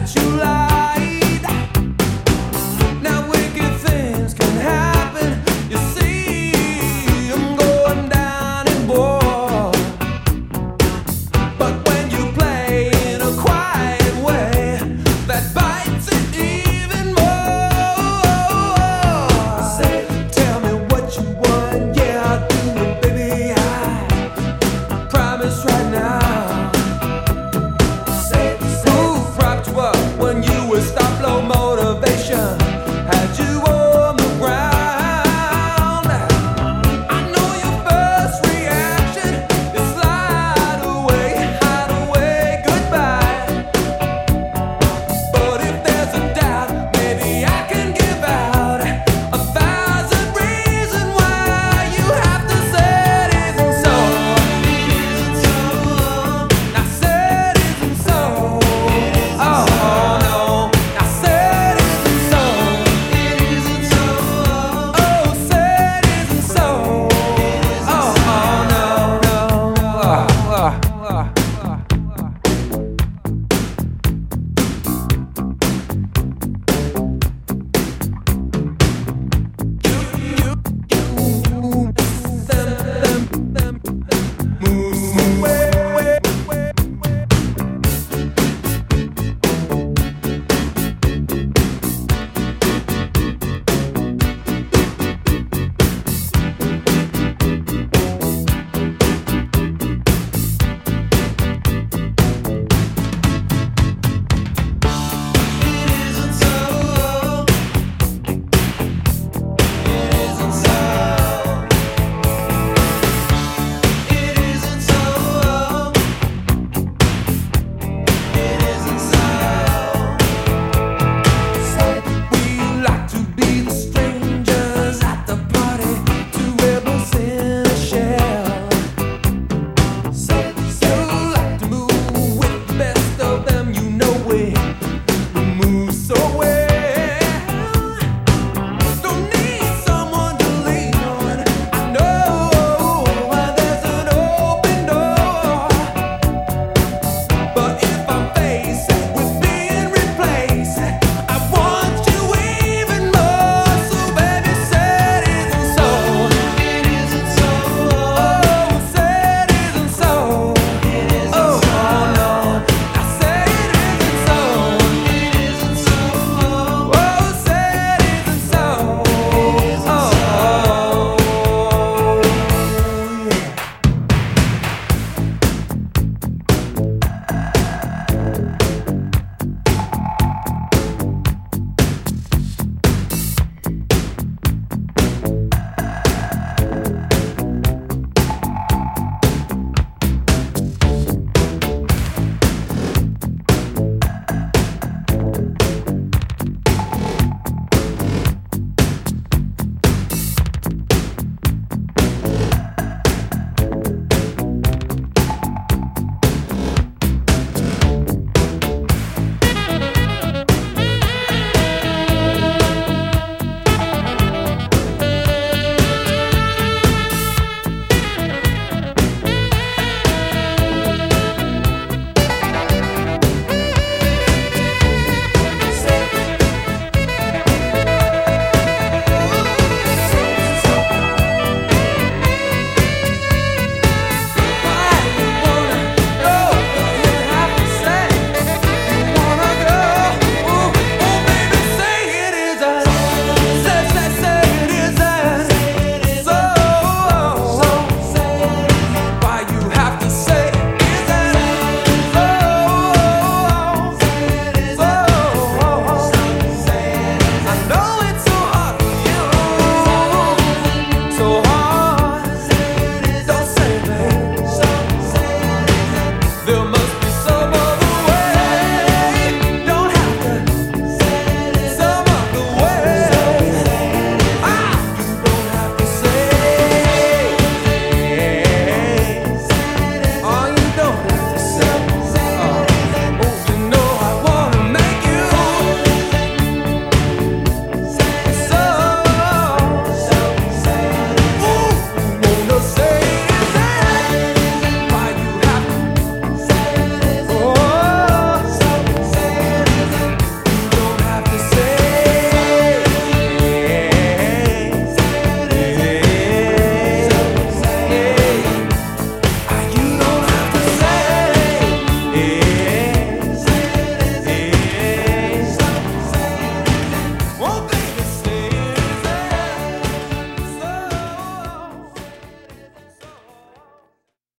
that you like.